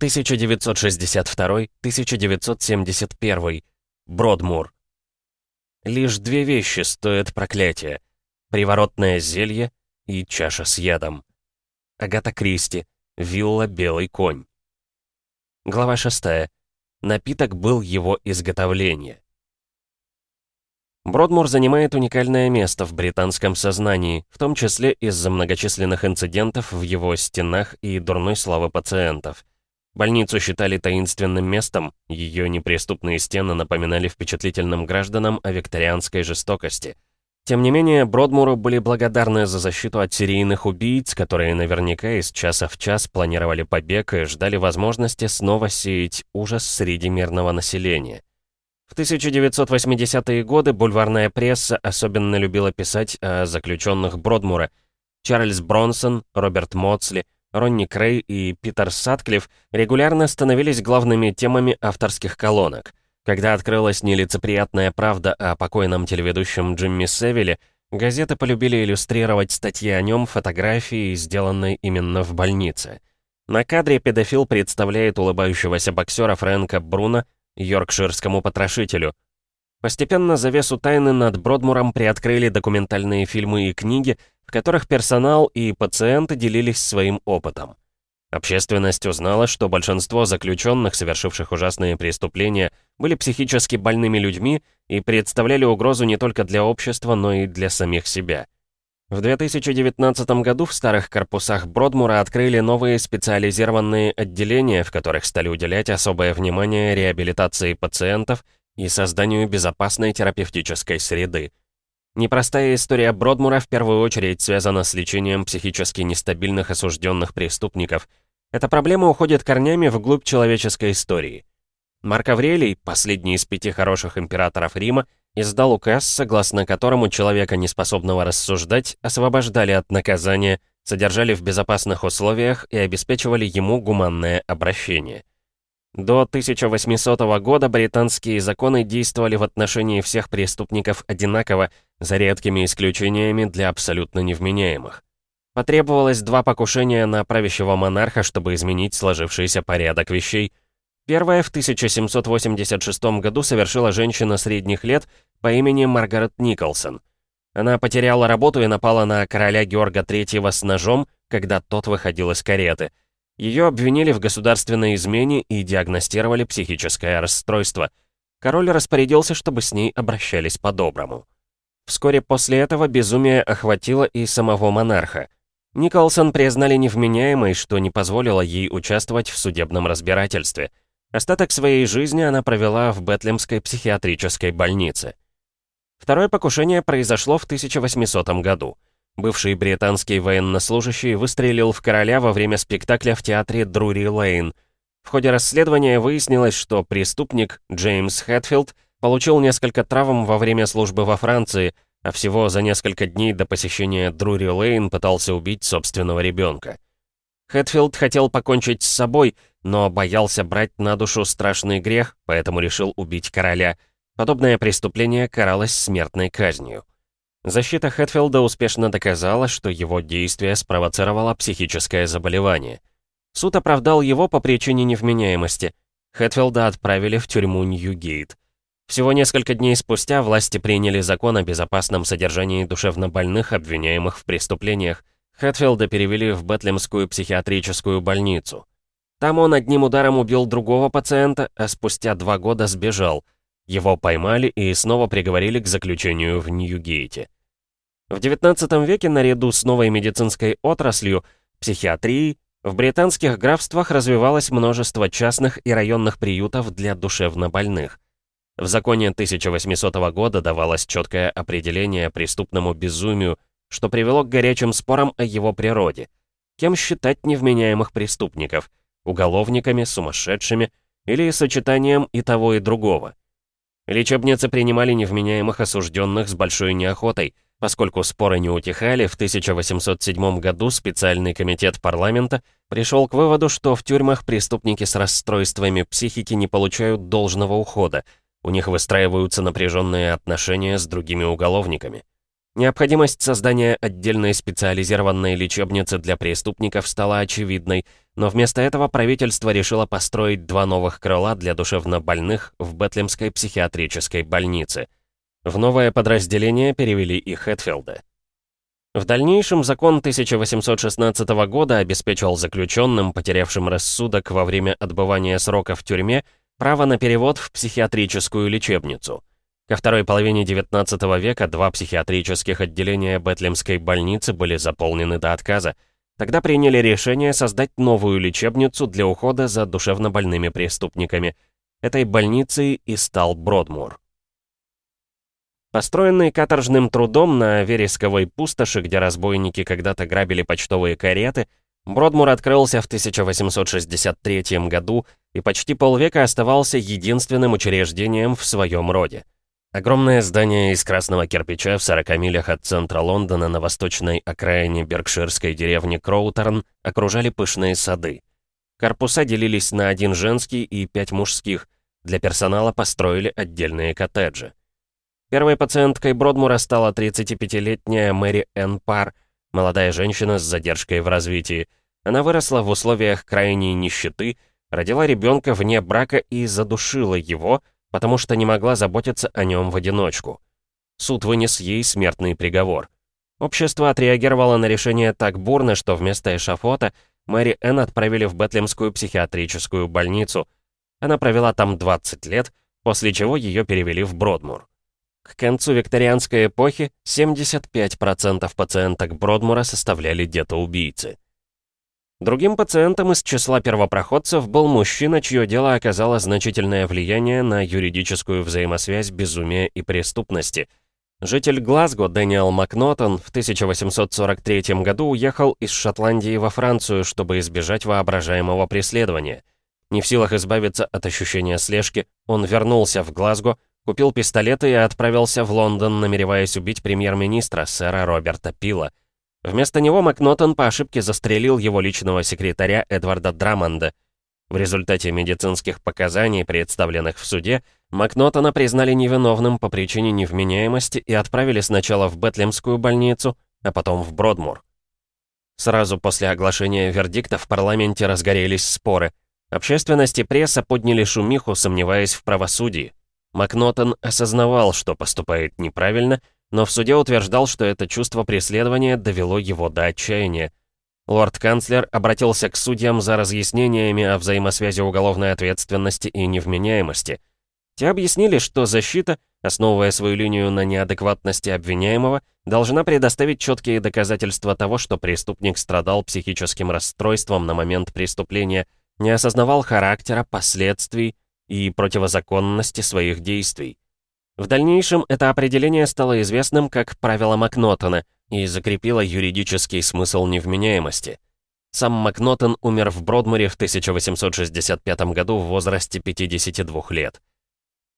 1962-1971. Бродмур. Лишь две вещи стоят проклятия. Приворотное зелье и чаша с ядом. Агата Кристи. Вилла «Белый конь». Глава 6. Напиток был его изготовление. Бродмур занимает уникальное место в британском сознании, в том числе из-за многочисленных инцидентов в его стенах и дурной славы пациентов. Больницу считали таинственным местом, ее неприступные стены напоминали впечатлительным гражданам о викторианской жестокости. Тем не менее, Бродмуру были благодарны за защиту от серийных убийц, которые наверняка из часа в час планировали побег и ждали возможности снова сеять ужас среди мирного населения. В 1980-е годы бульварная пресса особенно любила писать о заключенных Бродмура. Чарльз Бронсон, Роберт Моцли, Ронни Крей и Питер Сатклифф регулярно становились главными темами авторских колонок. Когда открылась нелицеприятная правда о покойном телеведущем Джимми Севиле, газеты полюбили иллюстрировать статьи о нем фотографией, сделанной именно в больнице. На кадре педофил представляет улыбающегося боксера Фрэнка Бруна йоркширскому потрошителю. Постепенно завесу тайны над Бродмуром приоткрыли документальные фильмы и книги, в которых персонал и пациенты делились своим опытом. Общественность узнала, что большинство заключенных, совершивших ужасные преступления, были психически больными людьми и представляли угрозу не только для общества, но и для самих себя. В 2019 году в старых корпусах Бродмура открыли новые специализированные отделения, в которых стали уделять особое внимание реабилитации пациентов и созданию безопасной терапевтической среды. Непростая история Бродмура в первую очередь связана с лечением психически нестабильных осужденных преступников. Эта проблема уходит корнями вглубь человеческой истории. Марк Аврелий, последний из пяти хороших императоров Рима, издал указ, согласно которому человека, неспособного рассуждать, освобождали от наказания, содержали в безопасных условиях и обеспечивали ему гуманное обращение. До 1800 года британские законы действовали в отношении всех преступников одинаково, за редкими исключениями для абсолютно невменяемых. Потребовалось два покушения на правящего монарха, чтобы изменить сложившийся порядок вещей – Первое в 1786 году совершила женщина средних лет по имени Маргарет Николсон. Она потеряла работу и напала на короля Георга III с ножом, когда тот выходил из кареты. Ее обвинили в государственной измене и диагностировали психическое расстройство. Король распорядился, чтобы с ней обращались по-доброму. Вскоре после этого безумие охватило и самого монарха. Николсон признали невменяемой, что не позволило ей участвовать в судебном разбирательстве – Остаток своей жизни она провела в Бетлемской психиатрической больнице. Второе покушение произошло в 1800 году. Бывший британский военнослужащий выстрелил в короля во время спектакля в театре Друри Лейн. В ходе расследования выяснилось, что преступник Джеймс Хэтфилд получил несколько травм во время службы во Франции, а всего за несколько дней до посещения Друри Лейн пытался убить собственного ребенка. Хэтфилд хотел покончить с собой, но боялся брать на душу страшный грех, поэтому решил убить короля. Подобное преступление каралось смертной казнью. Защита Хэтфилда успешно доказала, что его действие спровоцировало психическое заболевание. Суд оправдал его по причине невменяемости. Хэтфилда отправили в тюрьму Ньюгейт. Всего несколько дней спустя власти приняли закон о безопасном содержании душевнобольных, обвиняемых в преступлениях. Хэтфилда перевели в Бетлемскую психиатрическую больницу. Там он одним ударом убил другого пациента, а спустя два года сбежал. Его поймали и снова приговорили к заключению в Ньюгейте. В XIX веке наряду с новой медицинской отраслью, психиатрией, в британских графствах развивалось множество частных и районных приютов для душевнобольных. В законе 1800 года давалось четкое определение преступному безумию, что привело к горячим спорам о его природе. Кем считать невменяемых преступников? Уголовниками, сумасшедшими или сочетанием и того, и другого? Лечебницы принимали невменяемых осужденных с большой неохотой, поскольку споры не утихали, в 1807 году специальный комитет парламента пришел к выводу, что в тюрьмах преступники с расстройствами психики не получают должного ухода, у них выстраиваются напряженные отношения с другими уголовниками. Необходимость создания отдельной специализированной лечебницы для преступников стала очевидной, но вместо этого правительство решило построить два новых крыла для душевнобольных в Бетлемской психиатрической больнице. В новое подразделение перевели и Хэтфилда. В дальнейшем закон 1816 года обеспечил заключенным, потерявшим рассудок во время отбывания срока в тюрьме, право на перевод в психиатрическую лечебницу. Ко второй половине XIX века два психиатрических отделения Бетлемской больницы были заполнены до отказа. Тогда приняли решение создать новую лечебницу для ухода за душевнобольными преступниками. Этой больницей и стал Бродмур. Построенный каторжным трудом на вересковой пустоши, где разбойники когда-то грабили почтовые кареты, Бродмур открылся в 1863 году и почти полвека оставался единственным учреждением в своем роде. Огромное здание из красного кирпича в 40 милях от центра Лондона на восточной окраине беркширской деревни Кроутерн окружали пышные сады. Корпуса делились на один женский и пять мужских. Для персонала построили отдельные коттеджи. Первой пациенткой Бродмура стала 35-летняя Мэри Энн Пар, молодая женщина с задержкой в развитии. Она выросла в условиях крайней нищеты, родила ребенка вне брака и задушила его, потому что не могла заботиться о нем в одиночку. Суд вынес ей смертный приговор. Общество отреагировало на решение так бурно, что вместо эшафота Мэри Энн отправили в Бетлемскую психиатрическую больницу. Она провела там 20 лет, после чего ее перевели в Бродмур. К концу викторианской эпохи 75% пациенток Бродмура составляли детоубийцы. Другим пациентом из числа первопроходцев был мужчина, чье дело оказало значительное влияние на юридическую взаимосвязь безумия и преступности. Житель Глазго Дэниел Макнотон в 1843 году уехал из Шотландии во Францию, чтобы избежать воображаемого преследования. Не в силах избавиться от ощущения слежки, он вернулся в Глазго, купил пистолеты и отправился в Лондон, намереваясь убить премьер-министра, сэра Роберта Пила. Вместо него Макнотон по ошибке застрелил его личного секретаря Эдварда Драмонда. В результате медицинских показаний, представленных в суде, Макнотона признали невиновным по причине невменяемости и отправили сначала в Бетлемскую больницу, а потом в Бродмур. Сразу после оглашения вердикта в парламенте разгорелись споры. Общественность и пресса подняли шумиху, сомневаясь в правосудии. Макнотон осознавал, что поступает неправильно, но в суде утверждал, что это чувство преследования довело его до отчаяния. Лорд-канцлер обратился к судьям за разъяснениями о взаимосвязи уголовной ответственности и невменяемости. Те объяснили, что защита, основывая свою линию на неадекватности обвиняемого, должна предоставить четкие доказательства того, что преступник страдал психическим расстройством на момент преступления, не осознавал характера, последствий и противозаконности своих действий. В дальнейшем это определение стало известным как правило Макнотона и закрепило юридический смысл невменяемости. Сам Макнотон умер в Бродмуре в 1865 году в возрасте 52 лет.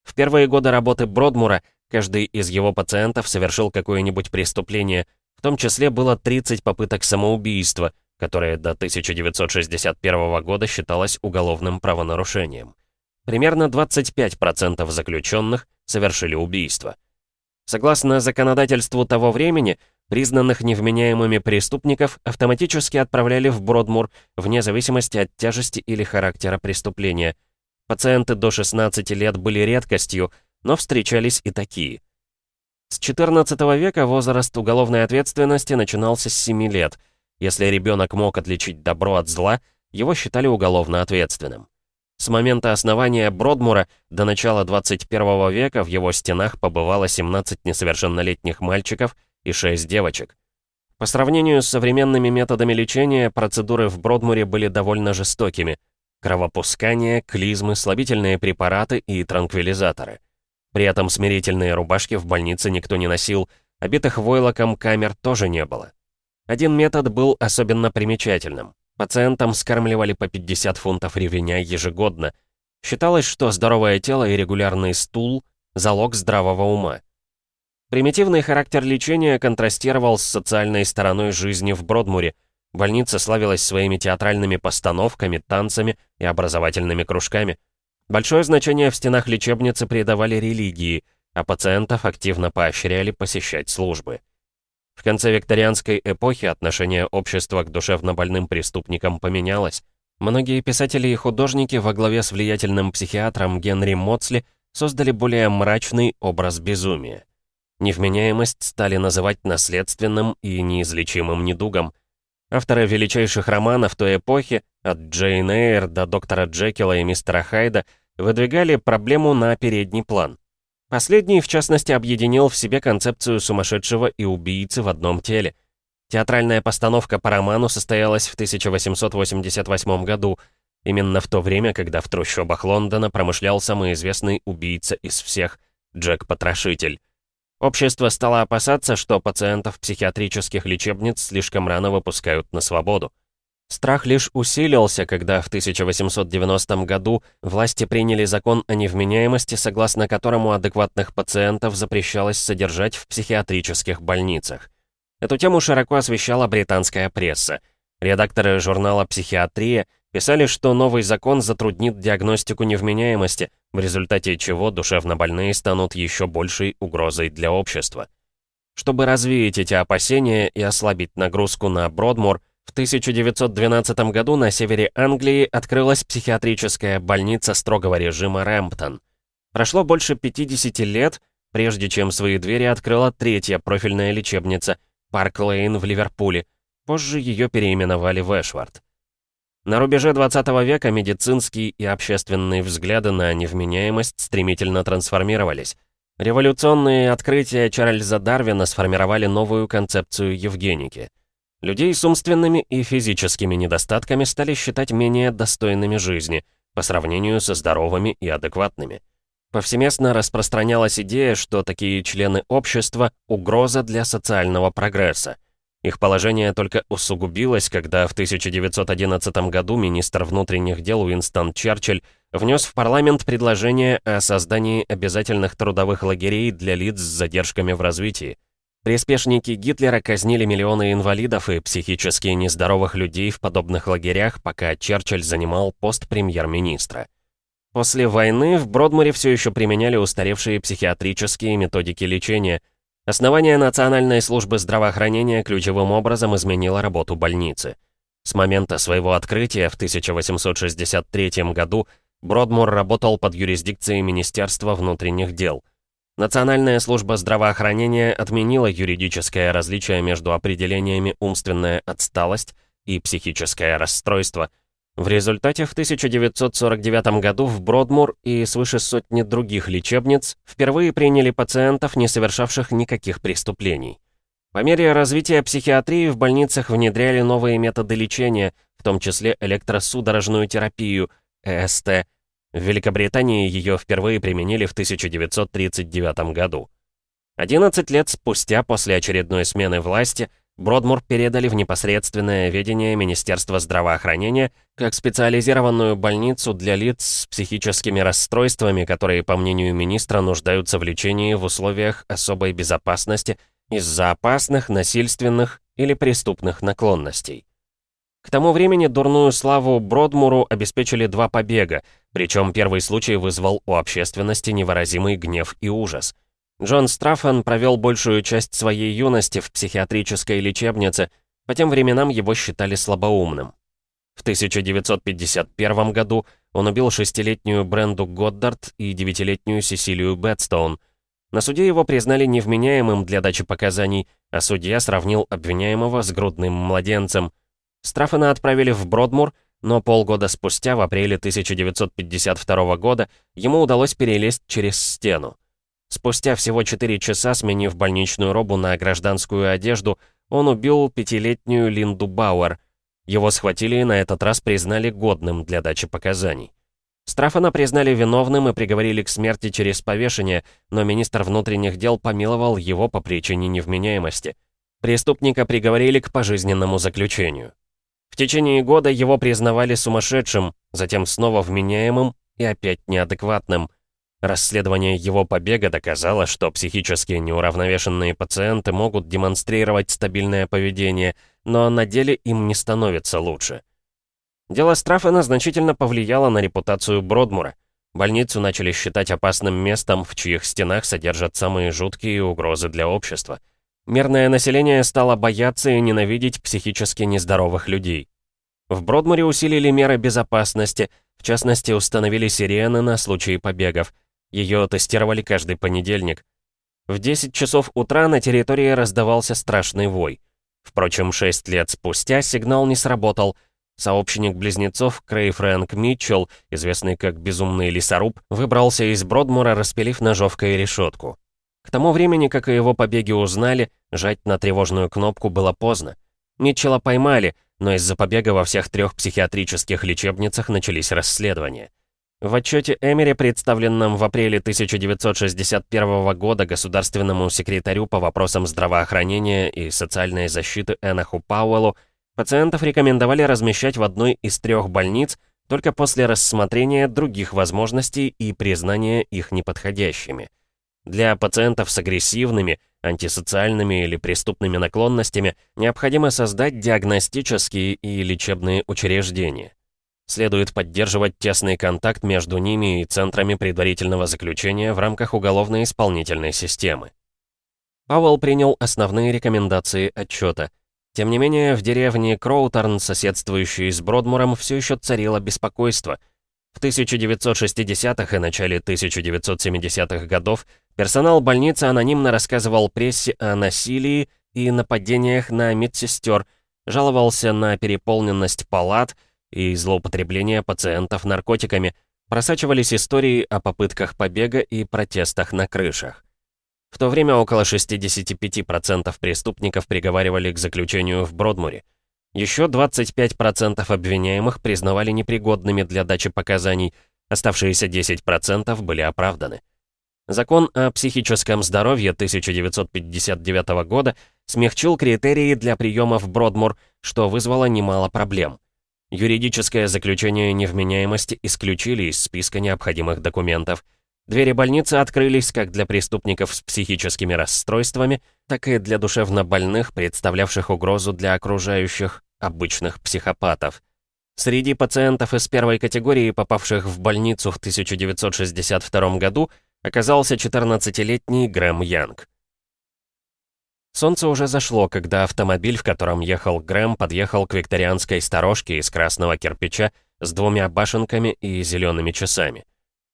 В первые годы работы Бродмура каждый из его пациентов совершил какое-нибудь преступление, в том числе было 30 попыток самоубийства, которое до 1961 года считалось уголовным правонарушением. Примерно 25% заключенных совершили убийство. Согласно законодательству того времени, признанных невменяемыми преступников автоматически отправляли в Бродмур вне зависимости от тяжести или характера преступления. Пациенты до 16 лет были редкостью, но встречались и такие. С XIV века возраст уголовной ответственности начинался с 7 лет. Если ребенок мог отличить добро от зла, его считали уголовно ответственным. С момента основания Бродмура до начала 21 века в его стенах побывало 17 несовершеннолетних мальчиков и 6 девочек. По сравнению с современными методами лечения, процедуры в Бродмуре были довольно жестокими. Кровопускание, клизмы, слабительные препараты и транквилизаторы. При этом смирительные рубашки в больнице никто не носил, обитых войлоком камер тоже не было. Один метод был особенно примечательным. Пациентам скармливали по 50 фунтов ревеня ежегодно. Считалось, что здоровое тело и регулярный стул – залог здравого ума. Примитивный характер лечения контрастировал с социальной стороной жизни в Бродмуре. Больница славилась своими театральными постановками, танцами и образовательными кружками. Большое значение в стенах лечебницы придавали религии, а пациентов активно поощряли посещать службы. В конце викторианской эпохи отношение общества к душевнобольным преступникам поменялось. Многие писатели и художники во главе с влиятельным психиатром Генри Моцли создали более мрачный образ безумия. Невменяемость стали называть наследственным и неизлечимым недугом. Авторы величайших романов той эпохи, от Джейн Эйр до доктора Джекила и мистера Хайда, выдвигали проблему на передний план. Последний, в частности, объединил в себе концепцию сумасшедшего и убийцы в одном теле. Театральная постановка по роману состоялась в 1888 году, именно в то время, когда в трущобах Лондона промышлял самый известный убийца из всех — Джек-потрошитель. Общество стало опасаться, что пациентов психиатрических лечебниц слишком рано выпускают на свободу. Страх лишь усилился, когда в 1890 году власти приняли закон о невменяемости, согласно которому адекватных пациентов запрещалось содержать в психиатрических больницах. Эту тему широко освещала британская пресса. Редакторы журнала «Психиатрия» писали, что новый закон затруднит диагностику невменяемости, в результате чего душевнобольные станут еще большей угрозой для общества. Чтобы развеять эти опасения и ослабить нагрузку на Бродмур, в 1912 году на севере Англии открылась психиатрическая больница строгого режима Рэмптон. Прошло больше 50 лет, прежде чем свои двери открыла третья профильная лечебница – Парк Лейн в Ливерпуле. Позже ее переименовали в Эшвард. На рубеже 20 века медицинские и общественные взгляды на невменяемость стремительно трансформировались. Революционные открытия Чарльза Дарвина сформировали новую концепцию евгеники. Людей с умственными и физическими недостатками стали считать менее достойными жизни по сравнению со здоровыми и адекватными. Повсеместно распространялась идея, что такие члены общества — угроза для социального прогресса. Их положение только усугубилось, когда в 1911 году министр внутренних дел Уинстон Черчилль внес в парламент предложение о создании обязательных трудовых лагерей для лиц с задержками в развитии. Приспешники Гитлера казнили миллионы инвалидов и психически нездоровых людей в подобных лагерях, пока Черчилль занимал пост премьер-министра. После войны в Бродмуре все еще применяли устаревшие психиатрические методики лечения. Основание Национальной службы здравоохранения ключевым образом изменило работу больницы. С момента своего открытия в 1863 году Бродмур работал под юрисдикцией Министерства внутренних дел. Национальная служба здравоохранения отменила юридическое различие между определениями «умственная отсталость» и «психическое расстройство», в результате в 1949 году в Бродмур и свыше сотни других лечебниц впервые приняли пациентов, не совершавших никаких преступлений. По мере развития психиатрии в больницах внедряли новые методы лечения, в том числе электросудорожную терапию, ЭСТ. В Великобритании ее впервые применили в 1939 году. 11 лет спустя после очередной смены власти – Бродмур передали в непосредственное ведение Министерства здравоохранения как специализированную больницу для лиц с психическими расстройствами, которые, по мнению министра, нуждаются в лечении в условиях особой безопасности из-за опасных, насильственных или преступных наклонностей. К тому времени дурную славу Бродмуру обеспечили два побега, причем первый случай вызвал у общественности невыразимый гнев и ужас. Джон Страффан провел большую часть своей юности в психиатрической лечебнице, по тем временам его считали слабоумным. В 1951 году он убил шестилетнюю Бренду Годдард и девятилетнюю Сесилию Бэтстоун. На суде его признали невменяемым для дачи показаний, а судья сравнил обвиняемого с грудным младенцем. Страффана отправили в Бродмур, но полгода спустя, в апреле 1952 года, ему удалось перелезть через стену. Спустя всего 4 часа, сменив больничную робу на гражданскую одежду, он убил пятилетнюю Линду Бауэр. Его схватили и на этот раз признали годным для дачи показаний. Страфана признали виновным и приговорили к смерти через повешение, но министр внутренних дел помиловал его по причине невменяемости. Преступника приговорили к пожизненному заключению. В течение года его признавали сумасшедшим, затем снова вменяемым и опять неадекватным – Расследование его побега доказало, что психически неуравновешенные пациенты могут демонстрировать стабильное поведение, но на деле им не становится лучше. Дело Страффена значительно повлияло на репутацию Бродмура. Больницу начали считать опасным местом, в чьих стенах содержат самые жуткие угрозы для общества. Мирное население стало бояться и ненавидеть психически нездоровых людей. В Бродмуре усилили меры безопасности, в частности, установили сирены на случай побегов. Ее тестировали каждый понедельник. В 10 часов утра на территории раздавался страшный вой. Впрочем, 6 лет спустя сигнал не сработал. Сообщник близнецов Крей Фрэнк Митчелл, известный как Безумный лесоруб, выбрался из Бродмура, распилив ножовкой решетку. К тому времени, как и его побеги узнали, жать на тревожную кнопку было поздно. Митчелла поймали, но из-за побега во всех трех психиатрических лечебницах начались расследования. В отчете Эмери, представленном в апреле 1961 года государственному секретарю по вопросам здравоохранения и социальной защиты Энаху Пауэллу, пациентов рекомендовали размещать в одной из трех больниц только после рассмотрения других возможностей и признания их неподходящими. Для пациентов с агрессивными, антисоциальными или преступными наклонностями необходимо создать диагностические и лечебные учреждения. Следует поддерживать тесный контакт между ними и центрами предварительного заключения в рамках уголовно-исполнительной системы. Пауэлл принял основные рекомендации отчета. Тем не менее, в деревне Кроутерн, соседствующей с Бродмуром, все еще царило беспокойство. В 1960-х и начале 1970-х годов Персонал больницы анонимно рассказывал прессе о насилии и нападениях на медсестер, жаловался на переполненность палат и злоупотребление пациентов наркотиками, просачивались истории о попытках побега и протестах на крышах. В то время около 65% преступников приговаривали к заключению в Бродмуре. Еще 25% обвиняемых признавали непригодными для дачи показаний, оставшиеся 10% были оправданы. Закон о психическом здоровье 1959 года смягчил критерии для приема в Бродмур, что вызвало немало проблем. Юридическое заключение невменяемости исключили из списка необходимых документов. Двери больницы открылись как для преступников с психическими расстройствами, так и для душевнобольных, представлявших угрозу для окружающих, обычных психопатов. Среди пациентов из первой категории, попавших в больницу в 1962 году, оказался 14-летний Грэм Янг. Солнце уже зашло, когда автомобиль, в котором ехал Грэм, подъехал к викторианской сторожке из красного кирпича с двумя башенками и зелеными часами.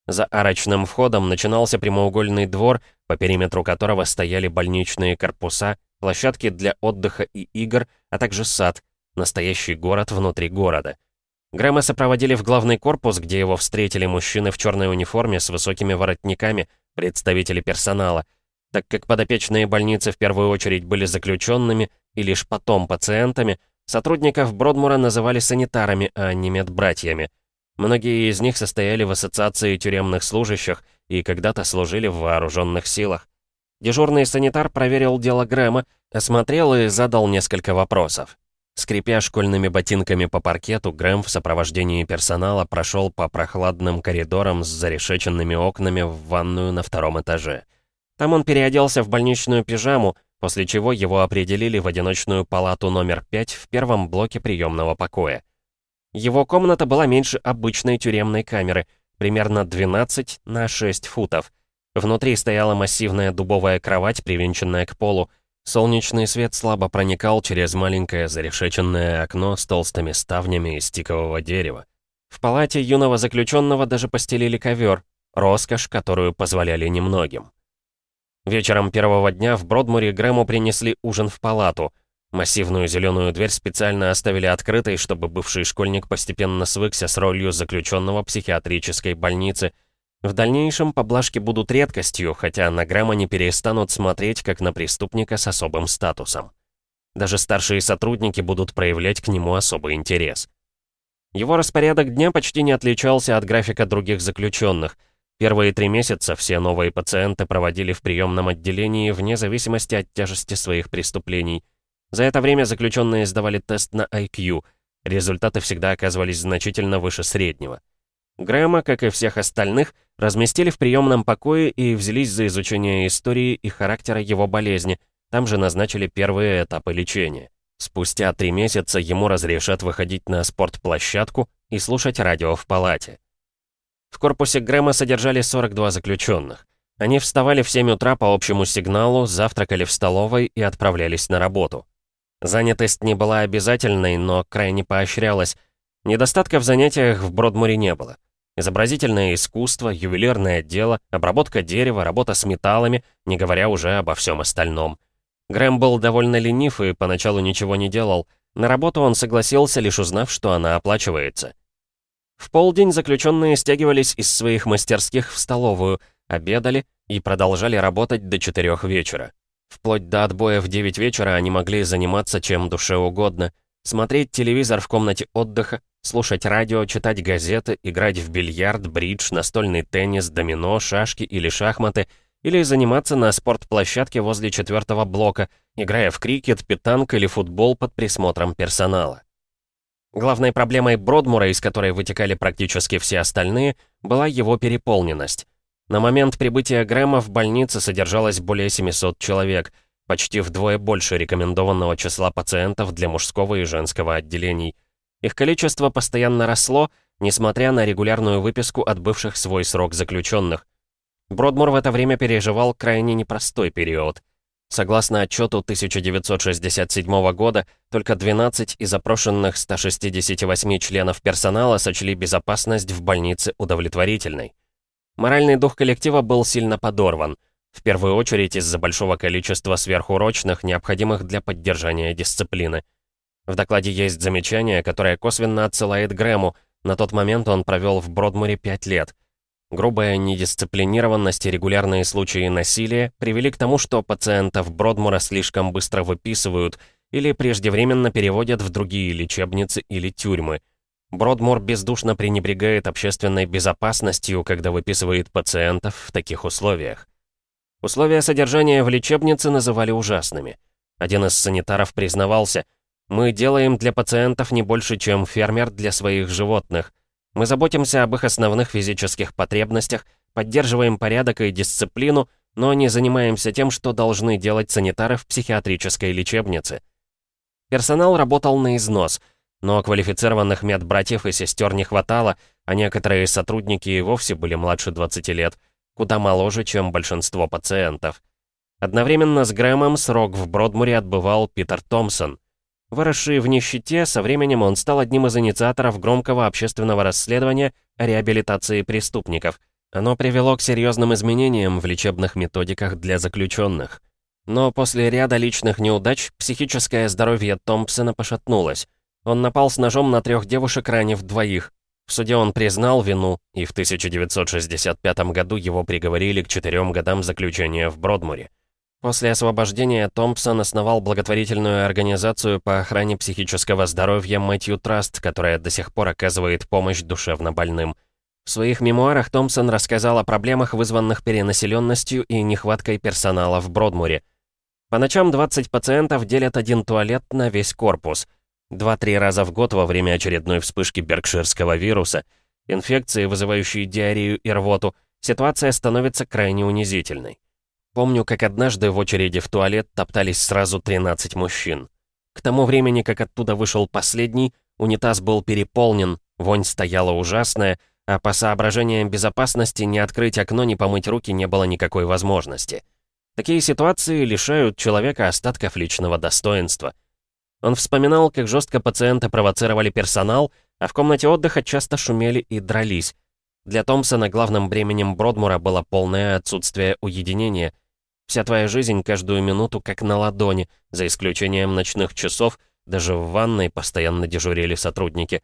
За арочным входом начинался прямоугольный двор, по периметру которого стояли больничные корпуса, площадки для отдыха и игр, а также сад, настоящий город внутри города — Грэма сопроводили в главный корпус, где его встретили мужчины в черной униформе с высокими воротниками, представители персонала. Так как подопечные больницы в первую очередь были заключенными и лишь потом пациентами, сотрудников Бродмура называли санитарами, а не медбратьями. Многие из них состояли в ассоциации тюремных служащих и когда-то служили в вооруженных силах. Дежурный санитар проверил дело Грэма, осмотрел и задал несколько вопросов. Скрипя школьными ботинками по паркету, Грэм в сопровождении персонала прошел по прохладным коридорам с зарешеченными окнами в ванную на втором этаже. Там он переоделся в больничную пижаму, после чего его определили в одиночную палату номер 5 в первом блоке приемного покоя. Его комната была меньше обычной тюремной камеры, примерно 12 на 6 футов. Внутри стояла массивная дубовая кровать, привинченная к полу, Солнечный свет слабо проникал через маленькое зарешеченное окно с толстыми ставнями из тикового дерева. В палате юного заключенного даже постелили ковер, роскошь, которую позволяли немногим. Вечером первого дня в Бродмуре Грэму принесли ужин в палату. Массивную зеленую дверь специально оставили открытой, чтобы бывший школьник постепенно свыкся с ролью заключенного психиатрической больницы – в дальнейшем поблажки будут редкостью, хотя на не перестанут смотреть как на преступника с особым статусом. Даже старшие сотрудники будут проявлять к нему особый интерес. Его распорядок дня почти не отличался от графика других заключенных. Первые три месяца все новые пациенты проводили в приемном отделении вне зависимости от тяжести своих преступлений. За это время заключенные сдавали тест на IQ. Результаты всегда оказывались значительно выше среднего. Грэма, как и всех остальных, разместили в приемном покое и взялись за изучение истории и характера его болезни. Там же назначили первые этапы лечения. Спустя три месяца ему разрешат выходить на спортплощадку и слушать радио в палате. В корпусе Грэма содержали 42 заключенных. Они вставали в 7 утра по общему сигналу, завтракали в столовой и отправлялись на работу. Занятость не была обязательной, но крайне поощрялась, Недостатка в занятиях в Бродмуре не было. Изобразительное искусство, ювелирное дело, обработка дерева, работа с металлами, не говоря уже обо всем остальном. Грэм был довольно ленив и поначалу ничего не делал. На работу он согласился, лишь узнав, что она оплачивается. В полдень заключенные стягивались из своих мастерских в столовую, обедали и продолжали работать до четырех вечера. Вплоть до отбоя в 9 вечера они могли заниматься чем душе угодно. Смотреть телевизор в комнате отдыха, слушать радио, читать газеты, играть в бильярд, бридж, настольный теннис, домино, шашки или шахматы, или заниматься на спортплощадке возле четвертого блока, играя в крикет, питанг или футбол под присмотром персонала. Главной проблемой Бродмура, из которой вытекали практически все остальные, была его переполненность. На момент прибытия Грэма в больнице содержалось более 700 человек, почти вдвое больше рекомендованного числа пациентов для мужского и женского отделений – их количество постоянно росло, несмотря на регулярную выписку отбывших свой срок заключенных. Бродмур в это время переживал крайне непростой период. Согласно отчету 1967 года, только 12 из опрошенных 168 членов персонала сочли безопасность в больнице удовлетворительной. Моральный дух коллектива был сильно подорван, в первую очередь из-за большого количества сверхурочных, необходимых для поддержания дисциплины. В докладе есть замечание, которое косвенно отсылает Грэму. На тот момент он провел в Бродмуре пять лет. Грубая недисциплинированность и регулярные случаи насилия привели к тому, что пациентов Бродмура слишком быстро выписывают или преждевременно переводят в другие лечебницы или тюрьмы. Бродмур бездушно пренебрегает общественной безопасностью, когда выписывает пациентов в таких условиях. Условия содержания в лечебнице называли ужасными. Один из санитаров признавался – мы делаем для пациентов не больше, чем фермер для своих животных. Мы заботимся об их основных физических потребностях, поддерживаем порядок и дисциплину, но не занимаемся тем, что должны делать санитары в психиатрической лечебнице. Персонал работал на износ, но квалифицированных медбратьев и сестер не хватало, а некоторые сотрудники и вовсе были младше 20 лет, куда моложе, чем большинство пациентов. Одновременно с Грэмом срок в Бродмуре отбывал Питер Томпсон — Выросший в нищете, со временем он стал одним из инициаторов громкого общественного расследования о реабилитации преступников. Оно привело к серьезным изменениям в лечебных методиках для заключенных. Но после ряда личных неудач психическое здоровье Томпсона пошатнулось. Он напал с ножом на трех девушек, ранив двоих. В суде он признал вину, и в 1965 году его приговорили к четырем годам заключения в Бродмуре. После освобождения Томпсон основал благотворительную организацию по охране психического здоровья Мэтью Траст, которая до сих пор оказывает помощь душевно больным. В своих мемуарах Томпсон рассказал о проблемах, вызванных перенаселенностью и нехваткой персонала в Бродмуре. По ночам 20 пациентов делят один туалет на весь корпус. Два-три раза в год во время очередной вспышки беркширского вируса, инфекции, вызывающие диарею и рвоту, ситуация становится крайне унизительной. Помню, как однажды в очереди в туалет топтались сразу 13 мужчин. К тому времени, как оттуда вышел последний, унитаз был переполнен, вонь стояла ужасная, а по соображениям безопасности ни открыть окно, ни помыть руки не было никакой возможности. Такие ситуации лишают человека остатков личного достоинства. Он вспоминал, как жестко пациенты провоцировали персонал, а в комнате отдыха часто шумели и дрались. Для Томпсона главным бременем Бродмура было полное отсутствие уединения — Вся твоя жизнь каждую минуту как на ладони, за исключением ночных часов, даже в ванной постоянно дежурили сотрудники.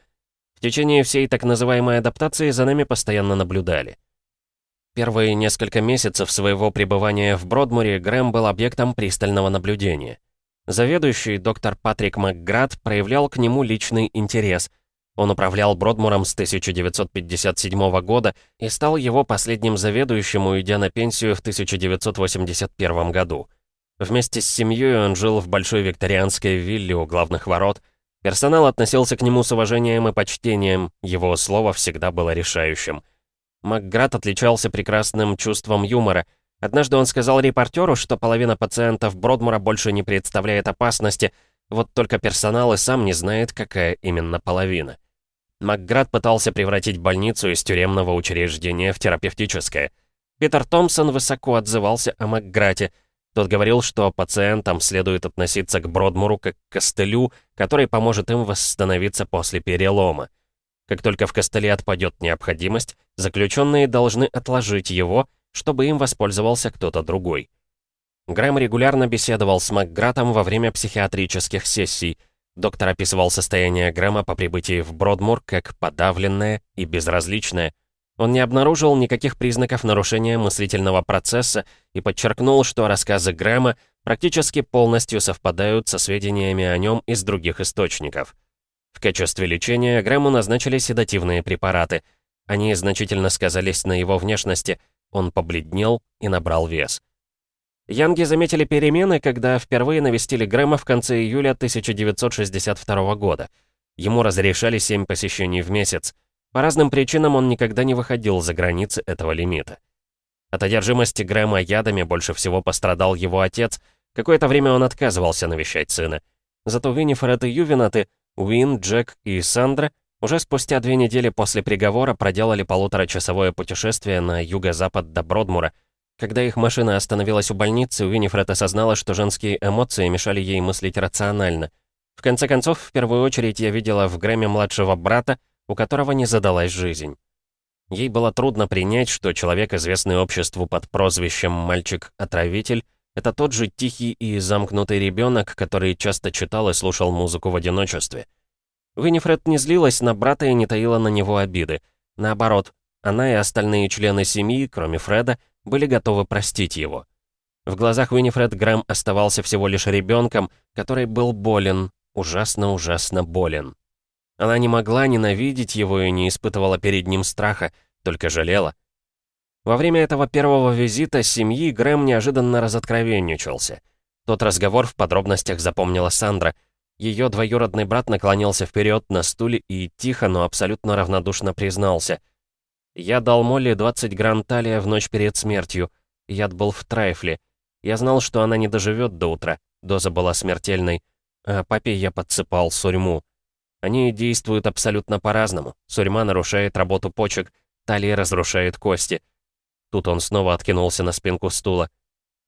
В течение всей так называемой адаптации за нами постоянно наблюдали. Первые несколько месяцев своего пребывания в Бродмуре Грэм был объектом пристального наблюдения. Заведующий доктор Патрик Макград проявлял к нему личный интерес — он управлял Бродмуром с 1957 года и стал его последним заведующим, уйдя на пенсию в 1981 году. Вместе с семьей он жил в большой викторианской вилле у главных ворот. Персонал относился к нему с уважением и почтением, его слово всегда было решающим. Макград отличался прекрасным чувством юмора. Однажды он сказал репортеру, что половина пациентов Бродмура больше не представляет опасности, вот только персонал и сам не знает, какая именно половина. Макград пытался превратить больницу из тюремного учреждения в терапевтическое. Питер Томпсон высоко отзывался о Макграте. Тот говорил, что пациентам следует относиться к Бродмуру как к костылю, который поможет им восстановиться после перелома. Как только в костыле отпадет необходимость, заключенные должны отложить его, чтобы им воспользовался кто-то другой. Грэм регулярно беседовал с Макгратом во время психиатрических сессий. Доктор описывал состояние Грэма по прибытии в Бродмур как подавленное и безразличное. Он не обнаружил никаких признаков нарушения мыслительного процесса и подчеркнул, что рассказы Грэма практически полностью совпадают со сведениями о нем из других источников. В качестве лечения Грэму назначили седативные препараты. Они значительно сказались на его внешности, он побледнел и набрал вес. Янги заметили перемены, когда впервые навестили Грэма в конце июля 1962 года. Ему разрешали 7 посещений в месяц. По разным причинам он никогда не выходил за границы этого лимита. От одержимости Грэма ядами больше всего пострадал его отец. Какое-то время он отказывался навещать сына. Зато Виннифред и Ювенаты Уин, Джек и Сандра уже спустя две недели после приговора проделали полуторачасовое путешествие на юго-запад до Бродмура. Когда их машина остановилась у больницы, Уиннифред осознала, что женские эмоции мешали ей мыслить рационально. В конце концов, в первую очередь я видела в Грэме младшего брата, у которого не задалась жизнь. Ей было трудно принять, что человек, известный обществу под прозвищем «мальчик-отравитель», это тот же тихий и замкнутый ребенок, который часто читал и слушал музыку в одиночестве. Виннифред не злилась на брата и не таила на него обиды. Наоборот, она и остальные члены семьи, кроме Фреда, были готовы простить его. В глазах Виннифред Грэм оставался всего лишь ребенком, который был болен, ужасно-ужасно болен. Она не могла ненавидеть его и не испытывала перед ним страха, только жалела. Во время этого первого визита семьи Грэм неожиданно разоткровенничался. Тот разговор в подробностях запомнила Сандра. Ее двоюродный брат наклонился вперед на стуле и тихо, но абсолютно равнодушно признался. «Я дал Молли 20 гран талия в ночь перед смертью. Яд был в трайфле. Я знал, что она не доживет до утра. Доза была смертельной. А папе я подсыпал сурьму. Они действуют абсолютно по-разному. Сурьма нарушает работу почек, талия разрушает кости». Тут он снова откинулся на спинку стула.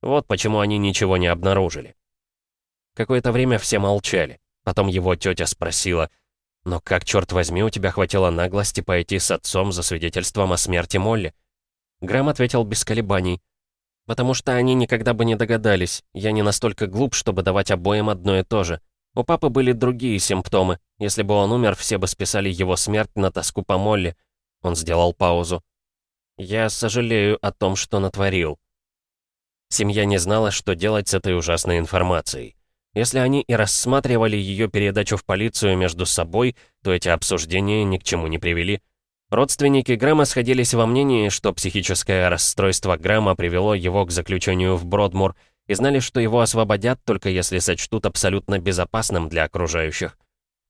Вот почему они ничего не обнаружили. Какое-то время все молчали. Потом его тетя спросила, «Но как, черт возьми, у тебя хватило наглости пойти с отцом за свидетельством о смерти Молли?» Грэм ответил без колебаний, «Потому что они никогда бы не догадались. Я не настолько глуп, чтобы давать обоим одно и то же. У папы были другие симптомы. Если бы он умер, все бы списали его смерть на тоску по Молли». Он сделал паузу. Я сожалею о том, что натворил. Семья не знала, что делать с этой ужасной информацией. Если они и рассматривали ее передачу в полицию между собой, то эти обсуждения ни к чему не привели. Родственники Грэма сходились во мнении, что психическое расстройство Грэма привело его к заключению в Бродмур, и знали, что его освободят, только если сочтут абсолютно безопасным для окружающих.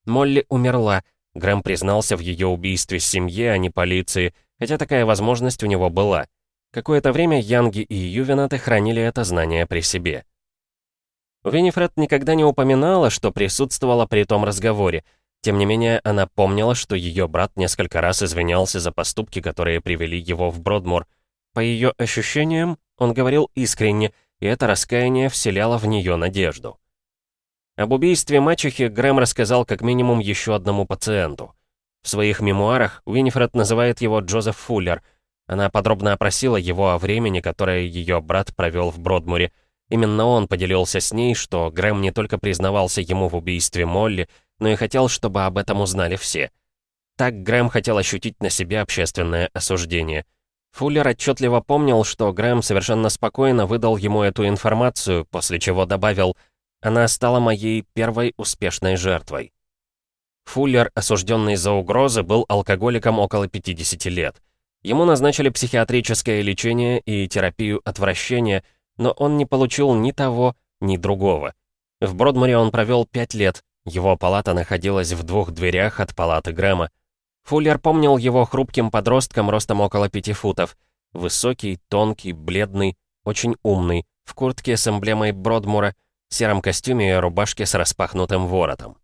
Молли умерла, Грэм признался в ее убийстве семье, а не полиции, хотя такая возможность у него была. Какое-то время Янги и Ювенаты хранили это знание при себе. Виннифред никогда не упоминала, что присутствовала при том разговоре. Тем не менее, она помнила, что ее брат несколько раз извинялся за поступки, которые привели его в Бродмур. По ее ощущениям, он говорил искренне, и это раскаяние вселяло в нее надежду. Об убийстве мачехи Грэм рассказал как минимум еще одному пациенту. В своих мемуарах Уинифред называет его Джозеф Фуллер. Она подробно опросила его о времени, которое ее брат провел в Бродмуре. Именно он поделился с ней, что Грэм не только признавался ему в убийстве Молли, но и хотел, чтобы об этом узнали все. Так Грэм хотел ощутить на себе общественное осуждение. Фуллер отчетливо помнил, что Грэм совершенно спокойно выдал ему эту информацию, после чего добавил «Она стала моей первой успешной жертвой». Фуллер, осужденный за угрозы, был алкоголиком около 50 лет. Ему назначили психиатрическое лечение и терапию отвращения, но он не получил ни того, ни другого. В Бродмуре он провел 5 лет, его палата находилась в двух дверях от палаты Грэма. Фуллер помнил его хрупким подростком ростом около 5 футов. Высокий, тонкий, бледный, очень умный, в куртке с эмблемой Бродмура, сером костюме и рубашке с распахнутым воротом.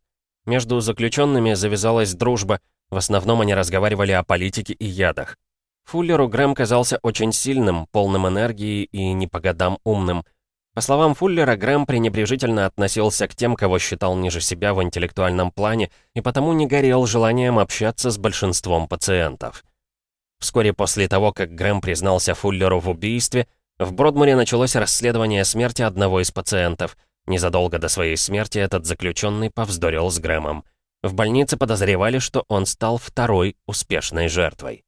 Между заключенными завязалась дружба, в основном они разговаривали о политике и ядах. Фуллеру Грэм казался очень сильным, полным энергии и не по годам умным. По словам Фуллера, Грэм пренебрежительно относился к тем, кого считал ниже себя в интеллектуальном плане, и потому не горел желанием общаться с большинством пациентов. Вскоре после того, как Грэм признался Фуллеру в убийстве, в Бродмуре началось расследование смерти одного из пациентов. Незадолго до своей смерти этот заключенный повздорил с Грэмом. В больнице подозревали, что он стал второй успешной жертвой.